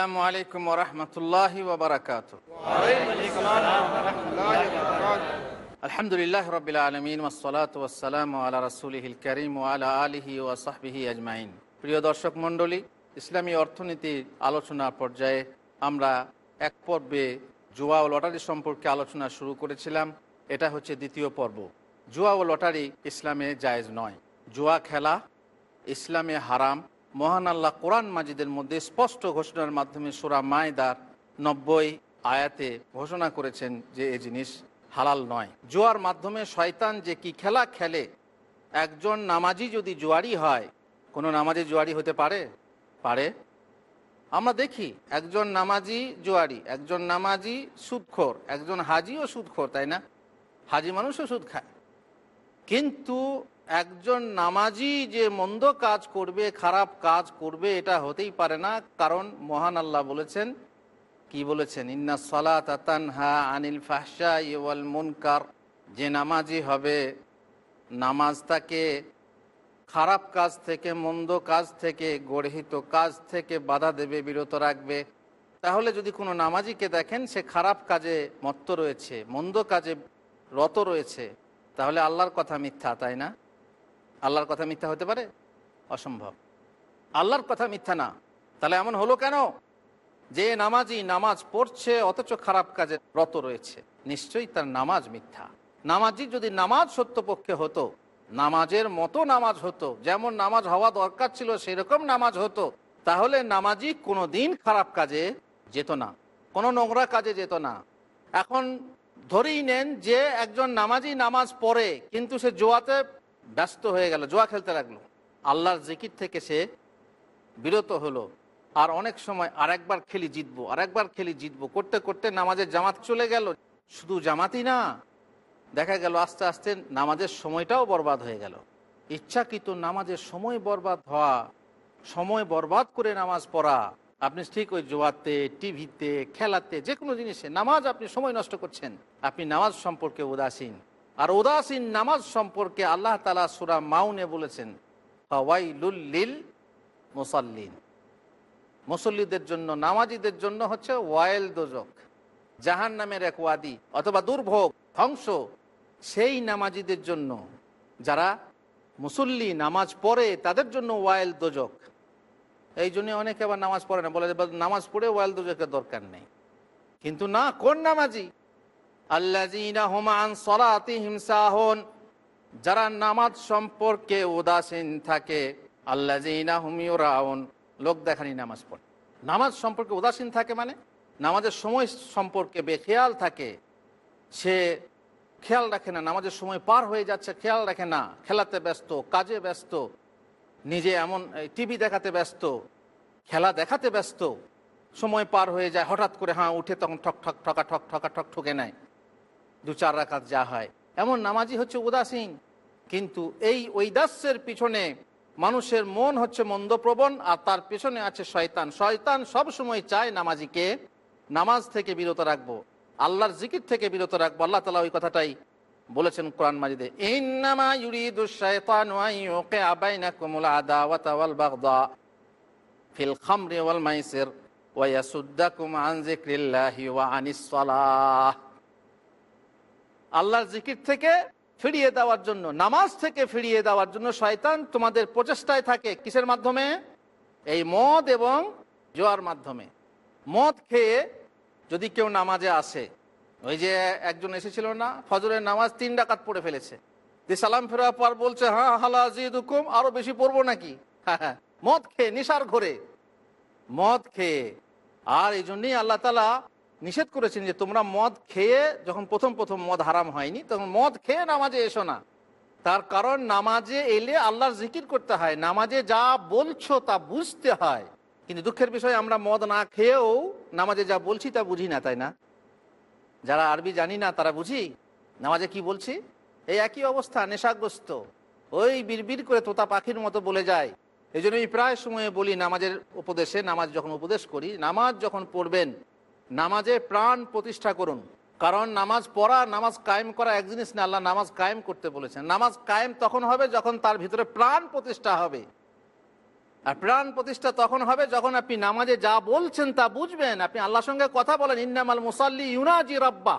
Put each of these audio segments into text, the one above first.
আসসালামু আলাইকুম রহমতুল্লাহ ওবরাকাত আলহামদুলিল্লাহ রবিল আসসালাম ওসলাত ওসালাম আল্লাহ রসুলহিল করিম আলা আলহি ও সাহবিহি আজমাইন। প্রিয় দর্শক মণ্ডলী, ইসলামী অর্থনীতির আলোচনা পর্যায়ে আমরা এক পর্বে জুয়া ও লটারি সম্পর্কে আলোচনা শুরু করেছিলাম। এটা হচ্ছে দ্বিতীয় পর্ব। জুয়া ও লটারি ইসলামে জায়েজ নয়। জুয়া খেলা ইসলামে হারাম মহান আল্লাহ কোরআন মাজিদের মধ্যে স্পষ্ট ঘোষণার মাধ্যমে সুরা মায়দার নব্বই আয়াতে ঘোষণা করেছেন যে এই জিনিস হালাল নয়। জুয়ার মাধ্যমে শয়তান যে কি খেলা খেলে, একজন নামাজি যদি জুয়ারি হয়, কোনো নামাজি জুয়ারি হতে পারে? পারে। আমরা দেখি একজন নামাজি জুয়ারি, একজন নামাজি সুদখোর, একজন হাজিও সুদখোর, তাই না? হাজি মানুষও সুদ খায়। কিন্তু একজন নামাজি যে মন্দ কাজ করবে, খারাপ কাজ করবে, এটা হতেই পারে না। কারণ মহান আল্লাহ বলেছেন, কি বলেছেন? ইন্না সলাত তানহা আনিল ফাহসা ইওয়াল মুনকার। যে নামাজি হবে, নামাজ তাকে খারাপ কাজ থেকে, মন্দ কাজ থেকে, গর্হিত কাজ থেকে বাধা দেবে, বিরত রাখবে। তাহলে যদি কোনো নামাজিকে দেখেন, সে খারাপ কাজে মত্ত রয়েছে, মন্দ কাজে রত রয়েছে, তাহলে আল্লাহর কথা মিথ্যা, তাই না? আল্লাহর কথা মিথ্যা হতে পারে? অসম্ভব। আল্লাহর কথা মিথ্যা না। তাহলে এমন হলো কেন? যে নামাজি নামাজ পড়ছে, অথচ খারাপ কাজে রত রয়েছে। নিশ্চয়ই তার নামাজ মিথ্যা। নামাজি যদি নামাজ সত্যপক্ষে হতো, নামাজের মতো নামাজ হতো, যেমন নামাজ হওয়া দরকার ছিল, সেরকম নামাজ হতো, তাহলে নামাজি কোনো দিন খারাপ কাজে যেত না। কোনো নোংরা কাজে যেত না। এখন ধরেই নেন যে একজন নামাজি নামাজ পড়ে, কিন্তু সে জোয়াতে ব্যস্ত হয়ে গেল, জোয়া খেলতে লাগল। আল্লাহর জিকির থেকে সে বিরত হলো। আর অনেক সময় আরেকবার খেলি জিতবো, আরেকবার খেলি জিতবো, করতে করতে নামাজের জামাত চলে গেল। শুধু জামাতই না, দেখা গেল আস্তে আস্তে নামাজের সময়টাও বরবাদ হয়ে গেল। ইচ্ছাকৃত নামাজের সময় বরবাদ হওয়া, সময় বরবাদ করে নামাজ পড়া, আপনি ঠিক ওই জোয়াতে, টিভিতে, খেলাতে যে কোনো জিনিসে নামাজ আপনি সময় নষ্ট করছেন। আপনি নামাজ সম্পর্কে উদাসীন। আর উদাসীন নামাজ সম্পর্কে আল্লাহ তালা সুরা মাউনে বলেছেন লিল মুসাল্লিন। মুসল্লিদের জন্য, নামাজিদের জন্য হচ্ছে ওয়াইল দোজক। জাহান নামের এক ওয়াদি অথবা দুর্ভোগ, ধ্বংস। সেই নামাজিদের জন্য যারা মুসল্লি নামাজ পড়ে, তাদের জন্য ওয়াইল দোজক। এই জন্য অনেকে আবার নামাজ পড়ে না, বলে নামাজ পড়ে ওয়াইল দোজকের দরকার নেই। কিন্তু না, কোন নামাজি? যারা নামাজ সম্পর্কে উদাসীন থাকে রাউন লোক দেখানি নামাজ পড়ে। নামাজ সম্পর্কে উদাসীন থাকে মানে? নামাজের সময় সম্পর্কে বেখেয়াল থাকে, সে খেয়াল রাখে না, নামাজের সময় পার হয়ে যাচ্ছে, খেয়াল রাখে না, খেলাতে ব্যস্ত, কাজে ব্যস্ত, নিজে এমন টিভি দেখাতে ব্যস্ত, খেলা দেখাতে ব্যস্ত, সময় পার হয়ে যায়, হঠাৎ করে হ্যাঁ উঠে তখন ঠক ঠক ঠকা ঠক ঠকা ঠক ঠকে নেয় দু চার রাখাত যা হয়। এমন নামাজি হচ্ছে উদাসীন। কিন্তু এই ঐদাস্যের পিছনে মানুষের মন হচ্ছে মন্দপ্রবণ আর তার পেছনে আছে শয়তান। শয়তান সব সময় চায় নামাজিকে নামাজ থেকে বিরত রাখব, আল্লাহর জিকির থেকে বিরত রাখব। আল্লাহ তালা ওই কথাটাই বলেছেন কোরআন মাজিদে। ইন্নামা আল্লাহর জিকির থেকে ফিরিয়ে দেওয়ার জন্য, নামাজ থেকে ফিরিয়ে দেওয়ার জন্য শয়তান তোমাদের প্রচেষ্টায় থাকে কিসের মাধ্যমে? এই মদ এবং জোয়ার মাধ্যমে। মদ খেয়ে যদি কেউ নামাজে আসে, ওই যে একজন এসেছিল না, ফজরের নামাজ তিন ডাকাত পড়ে ফেলেছে। যে সালাম ফেরার পর বলছে হ্যাঁ হালা জিদ হুকুম আরও বেশি পড়ব নাকি? হ্যাঁ মদ খেয়ে, নিশার ঘরে। মদ খেয়ে। আর এই জন্যই আল্লাহ তালা নিষেধ করেছেন যে তোমরা মদ খেয়ে যখন প্রথম প্রথম মদ হারাম হয়নি, তখন মদ খেয়ে নামাজে এসো না। তার কারণ নামাজে এলে আল্লাহর জিকির করতে হয়, নামাজে যা বলছো তা বুঝতে হয়। কিন্তু দুঃখের বিষয়, আমরা মদ না খেয়েও নামাজে যা বলছি তা বুঝি না, তাই না? যারা আরবি জানি না, তারা বুঝি? নামাজে কি বলছি? এই একই অবস্থা, নেশাগ্রস্ত। ওই বিড়বিড় করে তোতা পাখির মতো বলে যায়। এই জন্য প্রায় সময়ে বলি, নামাজের উপদেশে নামাজ যখন উপদেশ করি, নামাজ যখন পড়বেন নামাজে প্রাণ প্রতিষ্ঠা করুন। কারণ নামাজ পড়া, নামাজ কায়েম করা এক জিনিস না, আল্লাহ নামাজ কায়েম করতে বলেছেন। নামাজ কায়েম তখন হবে যখন তার ভিতরে প্রাণ প্রতিষ্ঠা হবে। আর প্রাণ প্রতিষ্ঠা তখন হবে যখন আপনি নামাজে যা বলছেন তা বুঝবেন। আপনি আল্লাহর সঙ্গে কথা বলেন, ইন্নামাল মুসাল্লি ইউনাজি রব্বা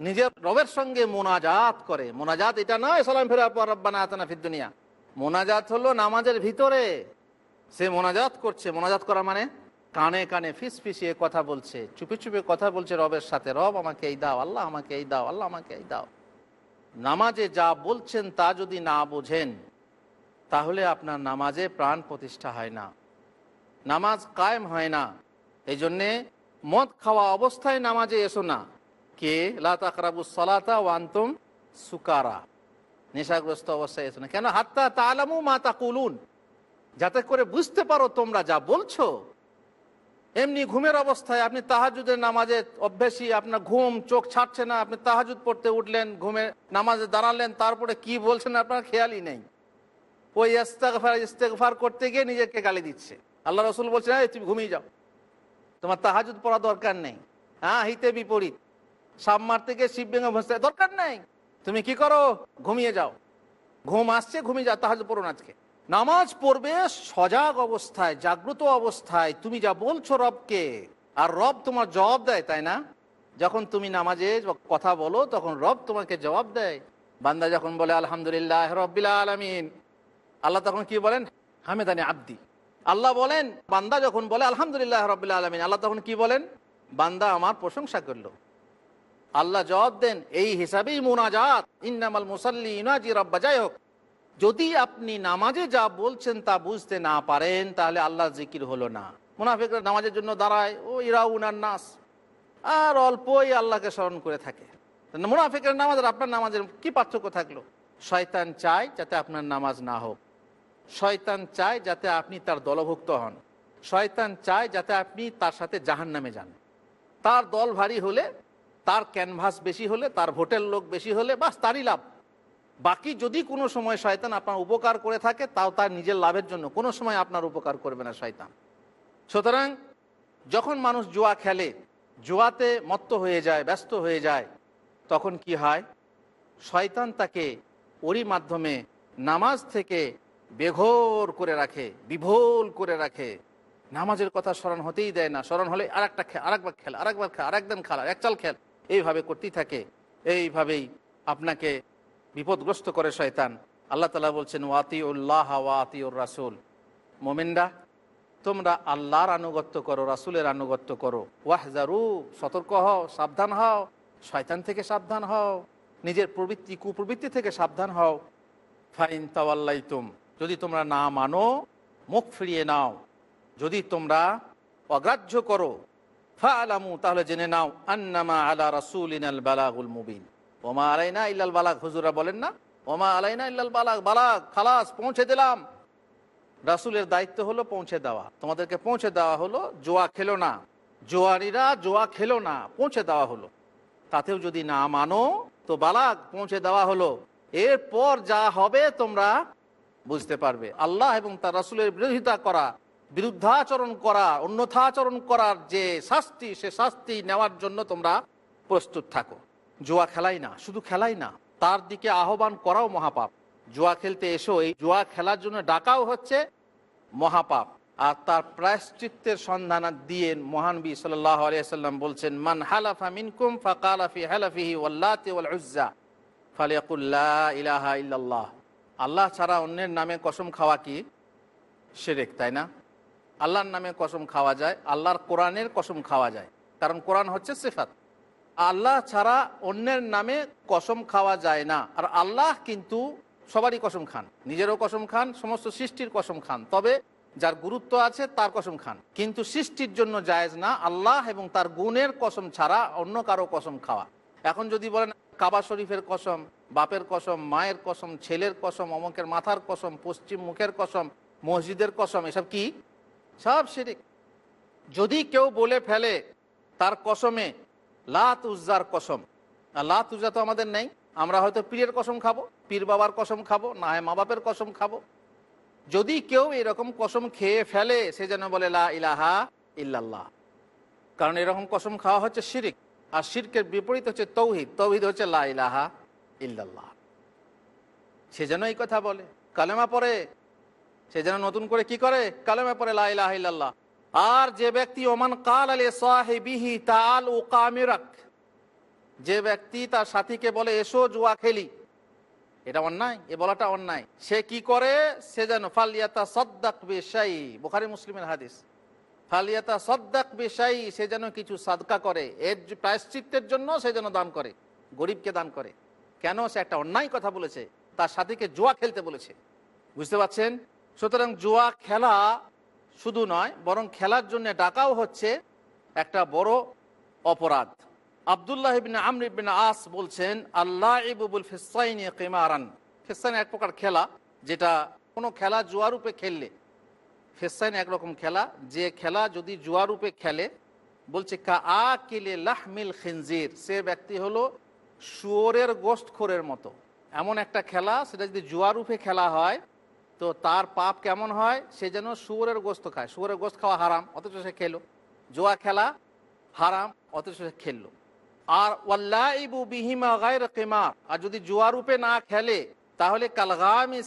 নিজের রবের সঙ্গে মোনাজাত করে। মোনাজাত এটা নয়, সালাম পর রব্বানা আতানা ফিদ দুনিয়া। মোনাজাত হলো নামাজের ভিতরে। সে মোনাজাত করছে। মোনাজাত করা মানে? কানে কানে ফিস ফিসিয়ে কথা বলছে, চুপে চুপে কথা বলছে রবের সাথে, রব আমাকে এই দাও, আল্লাহ আমাকে এই দাও, আল্লাহ আমাকে এই দাও। নামাজে যা বলছেন তা যদি না বোঝেন, তাহলে আপনার নামাজে প্রাণ প্রতিষ্ঠা হয় না। নামাজ কায়েম হয় না। এই জন্যে মদ খাওয়া অবস্থায় নামাজে এসো না। কে? লাতাকরাবু সলাতা ওয়ান্তুম সুকারা। নেশাগ্রস্ত অবস্থায় এসো না। কেন? হাত্তা তালামু মা তাকুলুন। যাতে করে বুঝতে পারো তোমরা যা বলছো এমনি ঘুমের অবস্থায় আপনি তাহাজুদের নামাজে অভ্যাসী, আপনার ঘুম, চোখ ছাড়ছে না, আপনি তাহাজুদ পড়তে উঠলেন, ঘুমে নামাজে দাঁড়ালেন, তারপরে কি বলছেন আপনার খেয়ালই নেই। ওই ইস্তেগফার ইস্তেগফার করতে গিয়ে নিজেকে গালি দিচ্ছে। আল্লাহ রসুল বলছে এই, তুমি ঘুমিয়ে যাও। তোমার তাহাজুদ পড়া দরকার নেই। হ্যাঁ হিতে বিপরীত। সাপ মারতে গিয়ে শিব ভেঙে বসতে দরকার নেই। তুমি কি করো? ঘুমিয়ে যাও। ঘুম আসছে, ঘুমিয়ে যাও তাহাজ পড়ুন আজকে। নামাজ পড়বে সজাগ অবস্থায়, জাগ্রত অবস্থায়। তুমি যা বলছো রবকে, আর রব তোমার জবাব দেয়, তাই না? যখন তুমি নামাজে কথা বলো, তখন রব তোমাকে জবাব দেয়। বান্দা যখন বলে, আলহামদুলিল্লাহ রব্বিল আলমিন, আল্লাহ তখন কি বলেন? হামেদানি আব্দি। আল্লাহ বলেন, বান্দা যখন বলে, আলহামদুলিল্লাহ রবিল্লা আলমিন, আল্লাহ তখন কি বলেন? বান্দা আমার প্রশংসা করল। আল্লাহ জবাব দেন, এই হিসাবেই মোনাজাত। ইন্নামাল মুসাল্লি ইনাজি রব্বা, যাই হোক যদি আপনি নামাজে যা বলছেন তা বুঝতে না পারেন, তাহলে আল্লাহ জিকির হলো না। মুনাফিকরা নামাজের জন্য দাঁড়ায়, ও ইরা উনার নাস। আর অল্পই আল্লাহকে স্মরণ করে থাকে। মুনাফিকের নামাজ আপনার নামাজের কি পার্থক্য থাকল? শয়তান চায় যাতে আপনার নামাজ না হোক। শয়তান চায় যাতে আপনি তার দলভুক্ত হন। শয়তান চায় যাতে আপনি তার সাথে জাহান নামে যান। তার দল ভারী হলে, তার ক্যানভাস বেশি হলে, তার ভোটের লোক বেশি হলে, বাস তারই লাভ। বাকি যদি কোনো সময় শয়তান আপনার উপকার করে থাকে, তাও তার নিজের লাভের জন্য। কোনো সময় আপনার উপকার করবে না শয়তান। সুতরাং যখন মানুষ জুয়া খেলে, জুয়াতে মত্ত হয়ে যায়, ব্যস্ত হয়ে যায়, তখন কি হয়? শয়তান তাকে ওরই মাধ্যমে নামাজ থেকে বেঘোর করে রাখে বিভোল করে রাখে। নামাজের কথা স্মরণ হতেই দেয় না। স্মরণ হলে আর একটা খেল আরেকবার খেল আরেকবার খেল আরেকদিন খেলা, এক চাল খেল। এইভাবে করতেই থাকে। এইভাবেই আপনাকে বিপদগ্রস্ত করে শয়তান। আল্লাহ তালা বলছেন ওয়াতি উল্লাহ ওয়াতি উর রাসুল। মোমেনরা, তোমরা আল্লাহর আনুগত্য করো, রাসুলের আনুগত্য করো। ওয়াহজারু, সতর্ক হও, সাবধান হও। শয়তান থেকে সাবধান হও। নিজের প্রবৃত্তি, কুপ্রবৃত্তি থেকে সাবধান হও। ফাইন তাওয়াল্লাইতুম, যদি তোমরা না মানো, মুখ ফিরিয়ে নাও। যদি তোমরা অগ্রাহ্য করো ফা আলামু তাহলে জেনে নাও, আন্নামা আলা রাসুল ইনাল বালাগুল মুবিন। ওমা আলাইনা ইল্লাল বালাক হুজুরা বলেন না? ওমা আলাইনা ইল্লাল বালাক বালাক খালাস, পৌঁছে দিলাম। রাসুলের দায়িত্ব হলো পৌঁছে দেওয়া। তোমাদেরকে পৌঁছে দেওয়া হলো, জোয়া খেলো না। জোয়ারিরা জোয়া খেলো না, পৌঁছে দেওয়া হলো। তাতেও যদি না মানো, তো বালাক পৌঁছে দেওয়া হলো। এরপর যা হবে তোমরা বুঝতে পারবে। আল্লাহ এবং তার রাসুলের বিরোধিতা করা, বিরুদ্ধাচরণ করা, অন্যথাচরণ করার যে শাস্তি, সে শাস্তি নেওয়ার জন্য তোমরা প্রস্তুত থাকো। জুয়া খেলাই না, শুধু খেলাই না, তার দিকে আহ্বান করাও মহাপাপ। জুয়া খেলতে এসো, এই জুয়া খেলার জন্য ডাকাও হচ্ছে মহাপাপ। আর তার প্রায়শ্চিত্তের সন্ধান দিয়ে মহানবী সাল্লাহ আলিয়াল্লাম বলছেন, মান হালাফা মিনকুম আল্লাহ ছাড়া অন্যের নামে কসম খাওয়া কি? সেরেক তাই না? আল্লাহর নামে কসম খাওয়া যায়, আল্লাহর কোরআনের কসম খাওয়া যায়। কারণ কোরআন হচ্ছে সেফাত। আল্লাহ ছাড়া অন্যের নামে কসম খাওয়া যায় না। আর আল্লাহ কিন্তু সবারই কসম খান। নিজেরও কসম খান, সমস্ত সৃষ্টির কসম খান। তবে যার গুরুত্ব আছে, তার কসম খান। কিন্তু সৃষ্টির জন্য জায়েজ না। আল্লাহ এবং তার গুণের কসম ছাড়া অন্য কারও কসম খাওয়া। এখন যদি বলেন, কাবা শরীফের কসম, বাপের কসম, মায়ের কসম, ছেলের কসম, অমকের মাথার কসম, পশ্চিম মুখের কসম, মসজিদের কসম, এসব কি? সব শিরিক। যদি কেউ বলে ফেলে তার কসমে লাত উজ্জার কসম। লাত উজ্জা তো আমাদের নেই। আমরা হয়তো পীরের কসম খাব, পীর বাবার কসম খাব, না হয় মা বাপের কসম খাব। যদি কেউ এরকম কসম খেয়ে ফেলে, সে যেন বলে, লা ইলাহা ইল্লাল্লাহ। কারণ এরকম কসম খাওয়া হচ্ছে শিরিক। আর শিরকের বিপরীত হচ্ছে তৌহিদ। তৌহিদ হচ্ছে লা ইলাহা ইল্লাল্লাহ। সে যেন এই কথা বলে। কালেমা পরে সে যেন নতুন করে কি করে? কালেমা পরে লা ইলাহা ইল্লাল্লাহ। আর যে ব্যক্তি, ওমান কাল আলে সাহেবিহি তাল ও কামিরাক যে ব্যক্তি তার সাথীকে বলে, এসো জুয়া খেলি। এটা অন্যায়, এ বলাটা অন্যায়। সে কি করে? সে যেন ফালিয়াতা সদ্দাক বেশাই বোখারি মুসলিমের হাদিস। ফালিয়াতা সদ্দাক বেশাই সে যেন কিছু সাদকা করে। এর প্রায়শ্চিত্তের জন্য সে যেন দান করে, গরিবকে দান করে। কেন? সে একটা অন্যায় কথা বলেছে। তার সাথীকে জুয়া খেলতে বলেছে। বুঝতে পারছেন? সুতরাং জুয়া খেলা শুধু নয়, বরং খেলার জন্য ডাকাও হচ্ছে একটা বড় অপরাধ। আবদুল্লাহ ইবিন আমর ইবিন আস বলছেন আল্লাহ ইবুল ফিসাইন কেমারান। ফিসাইন এক প্রকার খেলা, যেটা কোনো খেলা জুয়া রূপে খেললে। ফেসাইন একরকম খেলা, যে খেলা যদি জুয়া রূপে খেলে, বলছে কা আ কিলে লাহমিল খিনজির। সে ব্যক্তি হলো শুয়োরের গোস্তখোরের মতো। এমন একটা খেলা, সেটা যদি জুয়ারূপে খেলা হয় তো তার পাপ কেমন হয়? সে যেন শুয়োরের গোস্ত খায়। শুয়োরের গোস্ত খাওয়া হারাম, অথচ সে খেলো। জুয়া খেলা হারাম, অথচ সে খেললো। আর ওয়াল্লাইবু বিহিমা গায়র কিমার, আর যদি জুয়া রূপে না খেলে, তাহলে কালগামি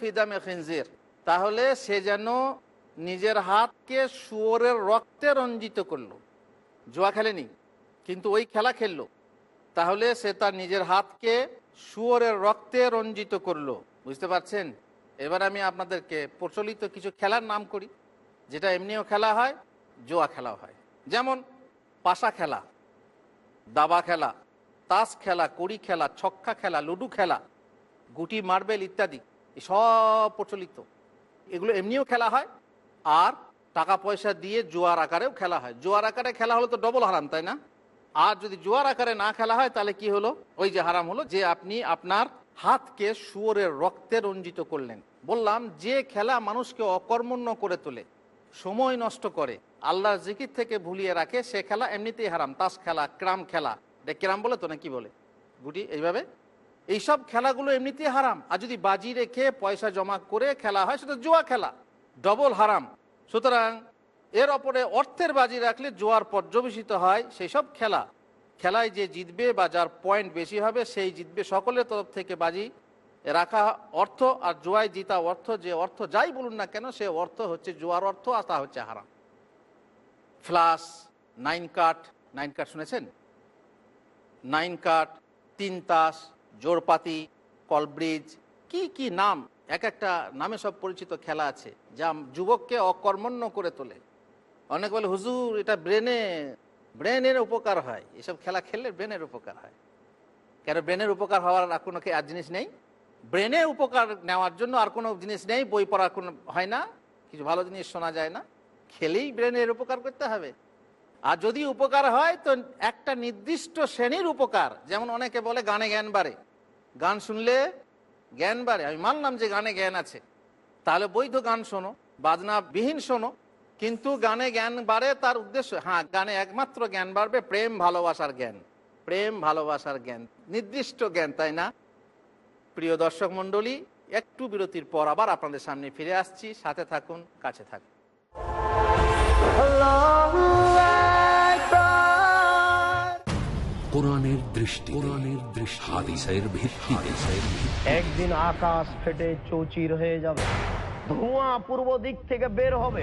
ফিদামে খিনজির। তাহলে সে যেন নিজের হাতকে শুয়োরের রক্তে রঞ্জিত করল। জুয়া খেলেনি, কিন্তু ওই খেলা খেললো। তাহলে সে তার নিজের হাতকে শুয়োরের রক্তে রঞ্জিত করল। বুঝতে পারছেন? এবার আমি আপনাদেরকে প্রচলিত কিছু খেলার নাম করি, যেটা এমনিও খেলা হয়, জোয়া খেলাও হয়। যেমন পাশা খেলা, দাবা খেলা, তাস খেলা, কড়ি খেলা, ছক্কা খেলা, লুডু খেলা, গুটি, মার্বেল ইত্যাদি সব প্রচলিত। এগুলো এমনিও খেলা হয়, আর টাকা পয়সা দিয়ে জোয়ার আকারেও খেলা হয়। জোয়ার আকারে খেলা হলো তো ডবল হারাম, তাই না? আর যদি জোয়ার আকারে না খেলা হয়, তাহলে কি হলো? ওই যে হারাম হলো যে আপনি আপনার হাতকে শুয়োরের রক্তে রঞ্জিত করলেন। বললাম, যে খেলা মানুষকে অকর্মণ্য করে তোলে, সময় নষ্ট করে, আল্লাহর জিকির থেকে ভুলিয়ে রাখে, সে খেলা এমনিতেই হারাম। তাস খেলা, ক্রাম খেলা। ক্রাম বলে তো না কি বলে? গুটি, এইভাবে? এইসব খেলাগুলো এমনিতেই হারাম। আর যদি বাজি রেখে পয়সা জমা করে খেলা হয়, সেটা জুয়া খেলা, ডবল হারাম। সুতরাং এর অপরে অর্থের বাজি রাখলে জোয়ার পর্যবেসিত হয়, সেই সব খেলা। খেলায় যে জিতবে বা যার পয়েন্ট বেশি হবে, সেই জিতবে সকলের তরফ থেকে বাজি রাখা অর্থ আর জোয়ায় জিতা অর্থ, যে অর্থ যাই বলুন না কেন, সে অর্থ হচ্ছে জোয়ার অর্থ আর তা হচ্ছে হারাম। ফ্লাস নাইন কাট নাইন কাট শুনেছেন? নাইন কাট তিন তাস জোরপাতি কলব্রিজ কি কি নাম? এক একটা নামে সব পরিচিত খেলা আছে, যা যুবককে অকর্মণ্য করে তোলে। অনেক বলে, হুজুর, এটা ব্রেনে ব্রেনের উপকার হয়। এসব খেলা খেললে ব্রেনের উপকার হয়। কেন ব্রেনের উপকার হওয়ার আর কোনো আর জিনিস নেই? ব্রেনের উপকার নেওয়ার জন্য আর কোনো জিনিস নেই, বই পড়ার কোনো হয় না, কিছু ভালো জিনিস শোনা যায় না। খেলেই ব্রেনের উপকার করতে হবে। আর যদি উপকার হয়, তো একটা নির্দিষ্ট শ্রেণির উপকার, যেমন অনেকে বলে গানে জ্ঞান বাড়ে। গান শুনলে জ্ঞান বাড়ে। আমি মানলাম যে গানে জ্ঞান আছে। তাহলে বৈধ গান শোনো বাজনা বিহীন শোনো কিন্তু গানে জ্ঞান বাড়ে তার উদ্দেশ্য হ্যাঁ গানে একমাত্র জ্ঞান বাড়বে প্রেম ভালোবাসার জ্ঞান। প্রেম ভালোবাসার জ্ঞান। নির্দিষ্ট জ্ঞান তাই না? প্রিয় দর্শক মণ্ডলী একটু বিরতির পর আবার আপনাদের সামনে ফিরে আসছি। সাথে থাকুন কাছে থাকুন। Allahu Akbar. কোরআনের দৃষ্টি কোরআনের দৃষ্টি হাদিসের ভিত্তিতে। একদিন আকাশ ফেটে চৌচির হয়ে যাবে ধোঁয়া পূর্ব দিক থেকে বের হবে।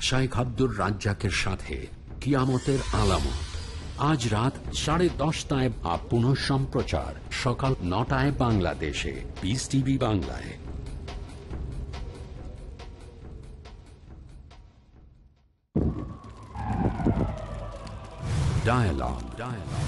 শাইখ আব্দুর রাজ্জাকের সাথে কিয়ামতের আলামত আজ রাত সাড়ে দশটায় বা পুনঃ সম্প্রচার সকাল নটায় বাংলাদেশে পিস টিভি বাংলায় Dialogue. Dialogue.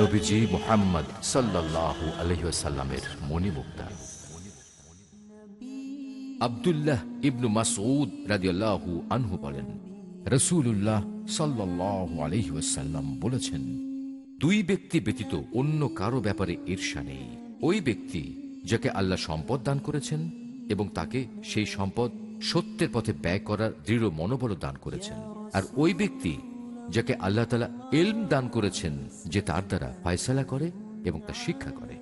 নবীজি মোহাম্মদ সাল্লাল্লাহু আলহিসাল্লামের মণিমুক্তা। আব্দুল্লাহ ইবনু মাসউদ রাদিয়াল্লাহু আনহু বলেন রসুল্লাহ সাল্লাল্লাহু আলহিসাল্লাম বলেছেন, দুই ব্যক্তি ব্যতীত অন্য কারও ব্যাপারে ঈর্ষা নেই। ওই ব্যক্তি যাকে আল্লাহ সম্পদ দান করেছেন এবং তাকে সেই সম্পদ সত্যের পথে ব্যয় করার দৃঢ় মনোবল দান করেছেন। আর ওই ব্যক্তি যাকে আল্লাহ তালা এলম দান করেছেন যে তার দ্বারা ফায়সালা করে এবং তা শিক্ষা করে।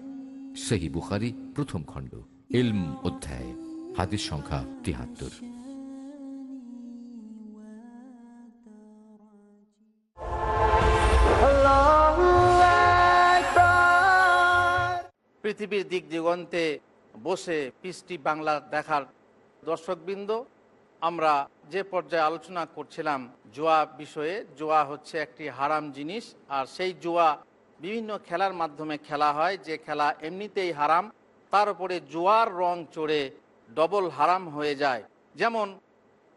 সেহি বুখারি প্রথম খণ্ড এলম অধ্যায়, হাদিস সংখ্যা তিহাত্তর। পৃথিবীর দিক দিগন্তে বসে পিসটি বাংলা দেখার দর্শকবৃন্দ আমরা যে পর্যায়ে আলোচনা করছিলাম, জুয়া বিষয়ে, জুয়া হচ্ছে একটি হারাম জিনিস, আর সেই জুয়া বিভিন্ন খেলার মাধ্যমে খেলা হয়, যে খেলা এমনিতেই হারাম, তার উপরে জুয়ার রং চড়ে ডবল হারাম হয়ে যায়। যেমন,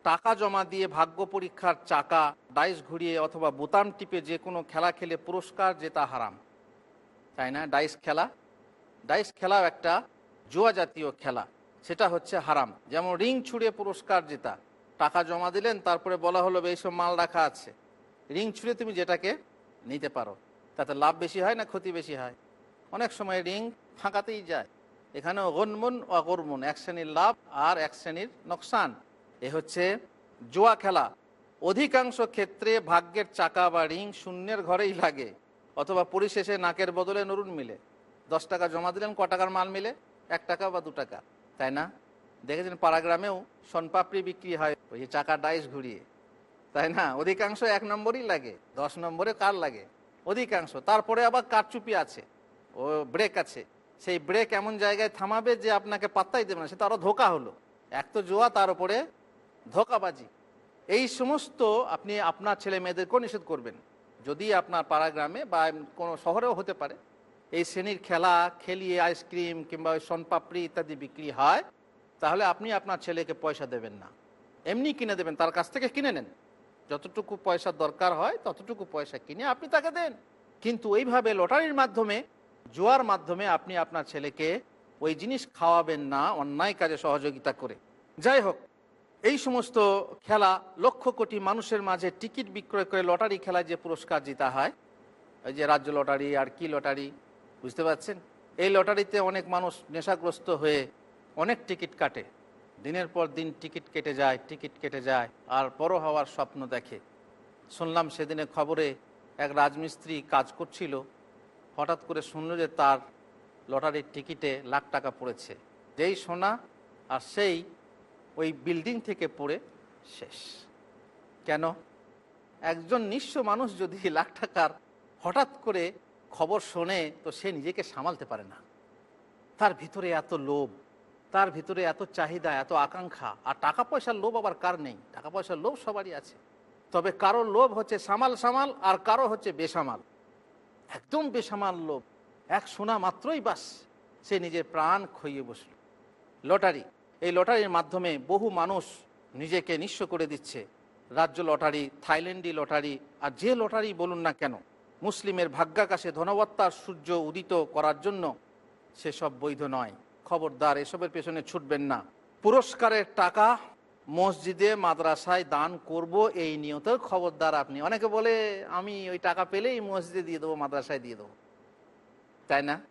টাকা জমা দিয়ে ভাগ্য পরীক্ষার চাকা, ডাইস ঘুরিয়ে অথবা বোতাম টিপে যে কোনো খেলা খেলে পুরস্কার জেতা হারাম। তাই না? ডাইস খেলা? ডাইস খেলাও একটা জুয়া জাতীয় খেলা। সেটা হচ্ছে হারাম। যেমন রিং ছুঁড়ে পুরস্কার জেতা, টাকা জমা দিলেন, তারপরে বলা হলো এইসব মাল রাখা আছে। রিং ছুঁড়ে তুমি যেটাকে নিতে পারো, তাতে লাভ বেশি হয় না ক্ষতি বেশি হয়? অনেক সময় রিং ফাঁকাতেই যায়। এখানেও গনমুন ও এক শ্রেণির লাভ আর এক শ্রেণির নোকসান। এ হচ্ছে জুয়া খেলা। অধিকাংশ ক্ষেত্রে ভাগ্যের চাকা বা রিং শূন্যের ঘরেই লাগে, অথবা পরিশেষে নাকের বদলে নরুন মিলে। দশ টাকা জমা দিলেন, ক টাকার মাল মিলে? এক টাকা বা দু টাকা। তাই না? দেখেছেন পাড়াগ্রামেও সোনপাপড়ি বিক্রি হয়, ওই যে চাকা ডাইস ঘুরিয়ে। তাই না? অধিকাংশ এক নম্বরই লাগে, দশ নম্বরে কার লাগে? অধিকাংশ। তারপরে আবার কারচুপি আছে, ও ব্রেক আছে। সেই ব্রেক এমন জায়গায় থামাবে যে আপনাকে পাত্তাই দেবে না, সেটা আরও ধোকা হলো। এক তো জোয়া, তার উপরে ধোকাবাজি। এই সমস্ত আপনি আপনার ছেলে মেয়েদেরকেও নিষেধ করবেন। যদি আপনার পাড়া গ্রামে বা কোনো শহরেও হতে পারে এই শ্রেণির খেলা খেলিয়ে আইসক্রিম কিংবা ওই সনপাপড়ি ইত্যাদি বিক্রি হয়, তাহলে আপনি আপনার ছেলেকে পয়সা দেবেন না। এমনি কিনে দেবেন, তার কাছ থেকে কিনে নেন। যতটুকু পয়সা দরকার হয়, ততটুকু পয়সা কিনে আপনি তাকে দেন। কিন্তু এইভাবে লটারির মাধ্যমে, জোয়ার মাধ্যমে আপনি আপনার ছেলেকে ওই জিনিস খাওয়াবেন না, অন্যায় কাজে সহযোগিতা করে। যাই হোক, এই সমস্ত খেলা লক্ষ কোটি মানুষের মাঝে টিকিট বিক্রয় করে লটারি খেলায় যে পুরস্কার জিতা হয়, ওই যে রাজ্য লটারি, আর কি লটারি বুঝতে পারছেন? এই লটারিতে অনেক মানুষ নেশাগ্রস্ত হয়ে অনেক টিকিট কাটে। দিনের পর দিন টিকিট কেটে যায়, টিকিট কেটে যায়, আর বড় হওয়ার স্বপ্ন দেখে। শুনলাম সেদিনে খবরে এক রাজমিস্ত্রি কাজ করছিল। হঠাৎ করে শুনল যে তার লটারির টিকিটে লাখ টাকা পড়েছে। যেই শোনা আর সেই ওই বিল্ডিং থেকে পড়ে শেষ। কেন? একজন নিঃস্ব মানুষ যদি লাখ টাকার হঠাৎ করে খবর শোনে, তো সে নিজেকে সামালতে পারে না। তার ভিতরে এত লোভ, তার ভিতরে এত চাহিদা, এত আকাঙ্ক্ষা, আর টাকা পয়সার লোভ আবার কার নেই? টাকা পয়সার লোভ সবারই আছে। তবে কারও লোভ হচ্ছে সামাল সামাল, আর কারও হচ্ছে বেসামাল। একদম বেসামাল লোভ, এক শোনা মাত্রই বাস, সে নিজের প্রাণ খইয়ে বসল। লটারি, এই লটারির মাধ্যমে বহু মানুষ নিজেকে নিঃস্ব করে দিচ্ছে। রাজ্য লটারি, থাইল্যান্ডি লটারি, আর যে লটারি বলুন না কেন মুসলিমের ভাগ্যাকাশে ধনবত্তার সূর্য উদিত করার জন্য সেসব বৈধ নয়। খবরদার, এসবের পেছনে ছুটবেন না। পুরস্কারের টাকা মসজিদে, মাদ্রাসায় দান করব, এই নিয়ত খবরদার আপনি। অনেকে বলে, আমি ওই টাকা পেলেই মসজিদে দিয়ে দেবো, মাদ্রাসায় দিয়ে দেবো। তাই না?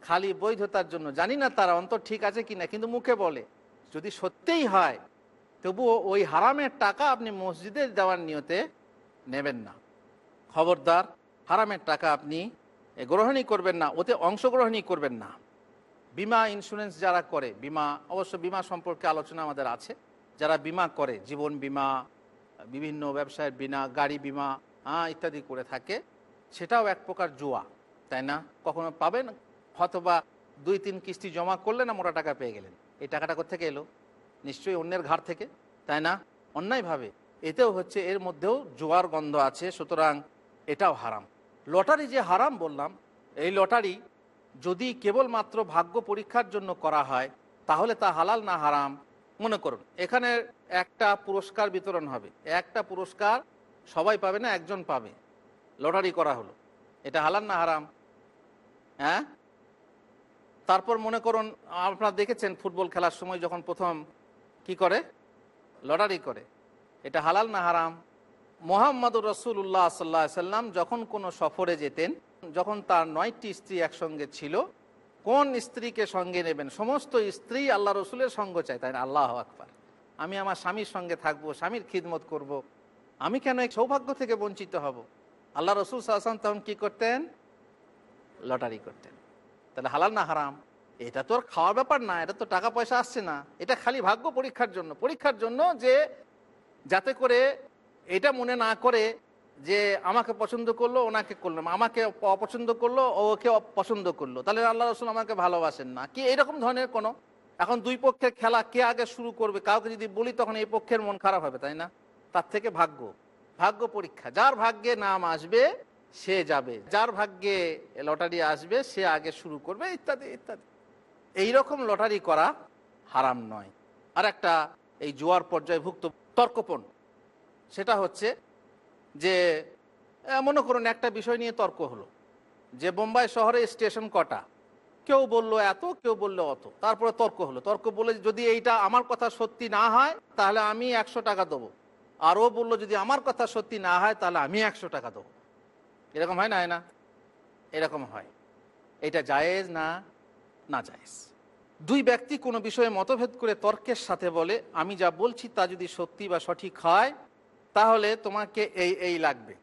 খালি বৈধতার জন্য। জানি না তারা অন্তর ঠিক আছে কিনা, কিন্তু মুখে বলে। যদি সত্যিই হয়, তবুও ওই হারামের টাকা আপনি মসজিদে দেওয়ার নিয়তে নেবেন না। খবরদার হারামের টাকা আপনি গ্রহণই করবেন না ওতে অংশগ্রহণই করবেন না। বিমা ইন্স্যুরেন্স যারা করে বিমা অবশ্য বিমা সম্পর্কে আলোচনা আমাদের আছে। যারা বিমা করে জীবন বিমা বিভিন্ন ব্যবসায়ের বিমা গাড়ি বিমা হ্যাঁ, ইত্যাদি করে থাকে সেটাও এক প্রকার জুয়া তাই না? কখনো পাবেন? হয়তোবা দুই তিন কিস্তি জমা করলেন না মোটা টাকা পেয়ে গেলেন। এই টাকাটা কোথেকে এলো? নিশ্চয়ই অন্যের ঘাট থেকে তাই না? অন্যায়ভাবে। এতেও হচ্ছে এর মধ্যেও জোয়ার গন্ধ আছে সুতরাং এটাও হারাম। লটারি যে হারাম বললাম, এই লটারি যদি কেবলমাত্র ভাগ্য পরীক্ষার জন্য করা হয়, তাহলে তা হালাল না হারাম? মনে করুন, এখানে একটা পুরস্কার বিতরণ হবে। একটা পুরস্কার সবাই পাবে না, একজন পাবে। লটারি করা হলো। এটা হালাল না হারাম? হ্যাঁ? তারপর মনে করুন, আপনারা দেখেছেন ফুটবল খেলার সময় যখন প্রথম কি করে? লটারি করে। এটা হালাল না হারাম? মোহাম্মদুর রসুল্লাহ সাল্লাহ সাল্লাম যখন কোনো সফরে যেতেন, যখন তার নয়টি স্ত্রী একসঙ্গে ছিল, কোন স্ত্রীকে সঙ্গে নেবেন? সমস্ত স্ত্রী আল্লাহ রসুলের সঙ্গ চায়, তাই আল্লাহ আকবার। আমি আমার স্বামীর সঙ্গে থাকব, স্বামীর খিদমত করব। আমি কেন এই সৌভাগ্য থেকে বঞ্চিত হব? আল্লাহ রসুল সাহসান তখন কী করতেন? লটারি করতেন। তাহলে হালাল না হারাম? এটা তো আর খাওয়ার ব্যাপার না, এটা তো টাকা পয়সা আসছে না। এটা খালি ভাগ্য পরীক্ষার জন্য। পরীক্ষার জন্য যে যাতে করে এটা মনে না করে যে আমাকে পছন্দ করল, ওনাকে করলাম আমাকে অপছন্দ করল, ওকে পছন্দ করল। তাহলে আল্লাহ রসুল আমাকে ভালোবাসেন না। কি এরকম ধরনের কোনো? এখন দুই পক্ষের খেলা কে আগে শুরু করবে? কাউকে যদি বলি তখন এই পক্ষের মন খারাপ হবে, তাই না? তার থেকে ভাগ্য। ভাগ্য পরীক্ষা। যার ভাগ্যে নাম আসবে, সে যাবে। যার ভাগ্যে লটারি আসবে, সে আগে শুরু করবে, ইত্যাদি ইত্যাদি। এই রকম লটারি করা হারাম নয়। আর একটা এই জোয়ার পর্যায়ভুক্ত তর্কপণ। সেটা হচ্ছে যে মনে করুন একটা বিষয় নিয়ে তর্ক হলো। যে বোম্বাই শহরে স্টেশন কটা? কেউ বলল এত, কেউ বলল অত। তারপরে তর্ক হলো। তর্ক বলে যদি এইটা আমার কথা সত্যি না হয়, তাহলে আমি একশো টাকা দেবো। আর ও বলল যদি আমার কথা সত্যি না হয়, তাহলে আমি একশো টাকা দেবো। এরকম হয় না না? এরকম হয়। এটা জায়েজ না না জায়েজ? দুই ব্যক্তি কোনো বিষয়ে মতভেদ করে তর্কের সাথে বলে, আমি যা বলছি তা যদি সত্যি বা সঠিক হয় তাহলে তোমাকে এই এই লাগবে।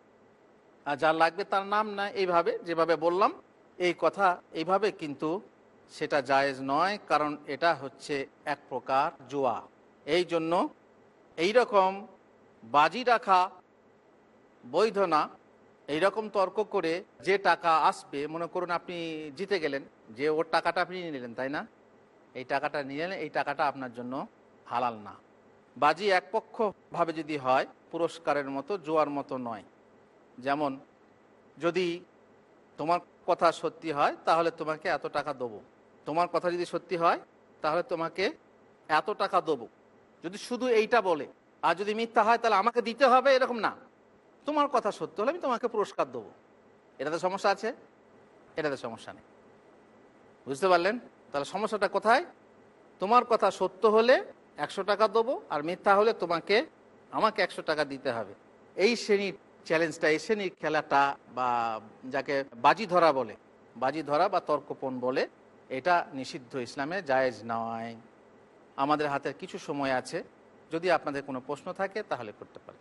আর যার লাগবে তার নাম না, এইভাবে, যেভাবে বললাম, এই কথা, এইভাবে কিন্তু সেটা জায়েজ নয়, কারণ এটা হচ্ছে এক প্রকার জুয়া। এই জন্য এই রকম বাজি রাখা বৈধ না। এইরকম তর্ক করে যে টাকা আসবে, মনে করুন আপনি জিতে গেলেন, যে ওর টাকাটা আপনি নিয়ে নিলেন, তাই না? এই টাকাটা নিলেন, এই টাকাটা আপনার জন্য হালাল না। বাজি একপক্ষ ভাবে যদি হয়, পুরস্কারের মতো জোয়ার মতো নয়। যেমন, যদি তোমার কথা সত্যি হয়, তাহলে তোমাকে এত টাকা দেবো। তোমার কথা যদি সত্যি হয়, তাহলে তোমাকে এত টাকা দেবো। যদি শুধু এইটা বলে, আর যদি মিথ্যা হয়, তাহলে আমাকে দিতে হবে, এরকম না। তোমার কথা সত্য হলে আমি তোমাকে পুরস্কার দেবো। এটাতে সমস্যা আছে? এটাতে সমস্যা নেই। বুঝতে পারলেন? তাহলে সমস্যাটা কোথায়? তোমার কথা সত্য হলে একশো টাকা দেবো আর মিথ্যা হলে তোমাকে আমাকে একশো টাকা দিতে হবে। এই শ্রেণির চ্যালেঞ্জটা এই শ্রেণির খেলাটা বা যাকে বাজি ধরা বলে বাজি ধরা বা তর্কপণ বলে এটা নিষিদ্ধ ইসলামে জায়েজ নয়। আমাদের হাতে কিছু সময় আছে। যদি আপনাদের কোনো প্রশ্ন থাকে তাহলে করতে পারে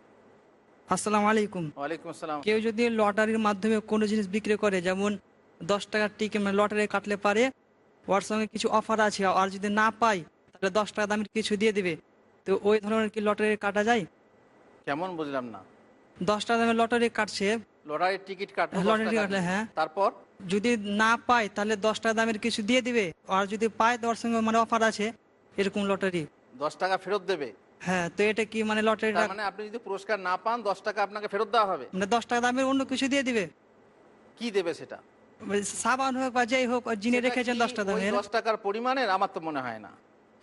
আসসালামু আলাইকুম। ওয়ালাইকুম আসসালাম। কেউ যদি লটারির মাধ্যমে কোনো জিনিস বিক্রি করে যেমন দশ টাকার টিকিট মানে লটারি কাটলে পারে ওর সঙ্গে কিছু অফার আছে আর যদি না পাই তাহলে দশ টাকা দামের কিছু দিয়ে দিবে। তো ওই ধরনের কি লটারি কাটা যায়? কেমন বুঝলাম না। দশ টাকা দামের লটারি কাটছে। লটারির টিকিট কাটলো লটারি কাটলে, হ্যাঁ। তারপর? যদি না পাই তাহলে দশ টাকা দামের কিছু দিয়ে দিবে। আর যদি পায় সঙ্গে মানে অফার আছে এরকম লটারি। দশ টাকা ফেরত দেবে? হ্যাঁ তো এটা কি মানে মানে আপনি যদি পুরস্কার না পান দশ টাকা আপনাকে ফেরত দেওয়া হবে? মানে দশ টাকা দামের অন্য কিছু দিয়ে দিবে। কি দেবে সেটা? মানে সাবান হোক বা যেই হোক যিনি রেখেছেন দশ টাকা দশ টাকার পরিমাণের? আমার তো মনে হয় না।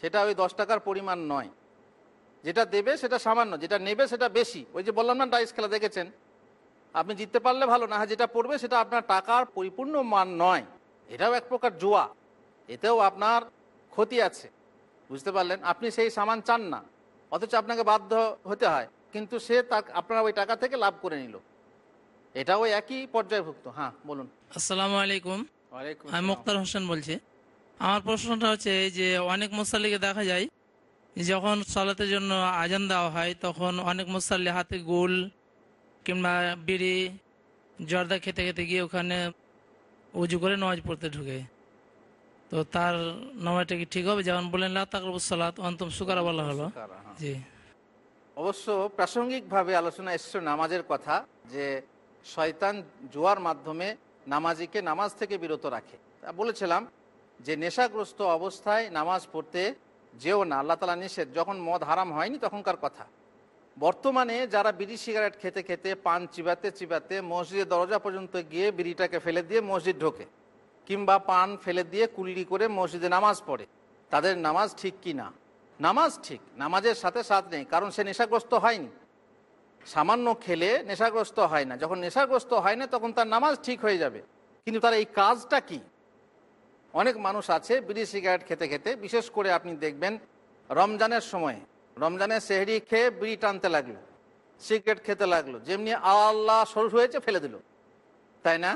সেটা ওই দশ টাকার পরিমাণ নয়। যেটা দেবে সেটা সামান্য যেটা নেবে সেটা বেশি। ওই যে বললাম না ডাইস খেলা দেখেছেন? আপনি জিততে পারলে ভালো না হ্যাঁ, যেটা পড়বে সেটা আপনার টাকার পরিপূর্ণ মান নয়। এটাও এক প্রকার জুয়া। এতেও আপনার ক্ষতি আছে। বুঝতে পারলেন? আপনি সেই সামান চান না। অথচ আপনাকে বাধ্য হতে হয়। কিন্তু সে তার আপনার ওই টাকা থেকে লাভ করে নিল। এটাও একই পর্যায়ভুক্ত। হ্যাঁ বলুন। আসসালামু আলাইকুম। ওয়ালাইকুম আমি। মোক্তার হোসেন বলছি। আমার প্রশ্নটা হচ্ছে যে অনেক মুসাল্লিকে দেখা যায় যখন সালাতের জন্য আজান দেওয়া হয় তখন অনেক মুসাল্লি হাতে গোল কিংবা বিড়ি জর্দা খেতে খেতে গিয়ে ওখানে উজু করে নামাজ পড়তে ঢুকে। তো তার নামাজটা কি ঠিক হবে? যেমন বললেন লাতাকরবুসালাত অন্তম সুকারা বলা হলো। হ্যাঁ। জি। অবশ্য প্রাসঙ্গিকভাবে আলোচনা এসছে নামাজের কথা যে শয়তান জুয়ার মাধ্যমে নামাজিকে নামাজ থেকে বিরত রাখে। তা বলেছিলাম যে নেশাগ্রস্ত অবস্থায় নামাজ পড়তে যেও না, আল্লাহ তালা নিষেধ। যখন মদ হারাম হয়নি তখনকার কথা। বর্তমানে যারা বিড়ি, সিগারেট খেতে খেতে, পান চিবাতে চিবাতে মসজিদের দরজা পর্যন্ত গিয়ে বিড়িটাকে ফেলে দিয়ে মসজিদ ঢোকে কিংবা পান ফেলে দিয়ে কুল্লি করে মসজিদে নামাজ পড়ে। তাদের নামাজ ঠিক কি না? নামাজ ঠিক, নামাজের সাথে সাথ নেই, কারণ সে নেশাগ্রস্ত হয়নি। সামান্য খেলে নেশাগ্রস্ত হয় না। যখন নেশাগ্রস্ত হয় না তখন তার নামাজ ঠিক হয়ে যাবে। কিন্তু তার এই কাজটা কি? অনেক মানুষ আছে বিড়ি, সিগারেট খেতে খেতে। বিশেষ করে আপনি দেখবেন, রমজানের সময় রমজানের সেহরি খেয়ে বিড়ি টানতে লাগল, সিগারেট খেতে লাগল, যেমনি আল্লাহ সরু হয়েছে ফেলে দিল। তাই না?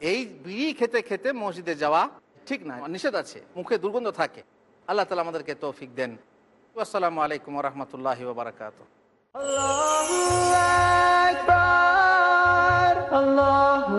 এই বিড়ি খেতে খেতে মসজিদে যাওয়া ঠিক না, নিষেধ আছে, মুখে দুর্গন্ধ থাকে। আল্লাহ তালা আমাদেরকে তৌফিক দেন। আসসালামু আলাইকুম রহমতুল্লাহ বারকাত Allahu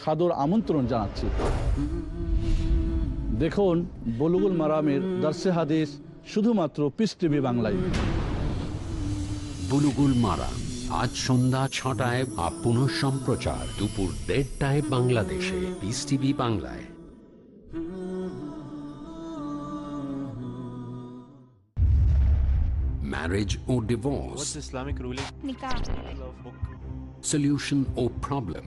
সাদর আমন্ত্রণ জানাচ্ছি। দেখুন বলুগুল মারামের দার্সে হাদিস শুধুমাত্র পিস টিভি বাংলায়। বুলুগুল মারা আজ সন্ধ্যা ছটায় আপ পুনঃ সম্প্রচার দুপুর দেড়টায় বাংলাদেশে পিস টিভি বাংলায়। Marriage or divorce, What's Islamic ruling? Nikah. solution or problem,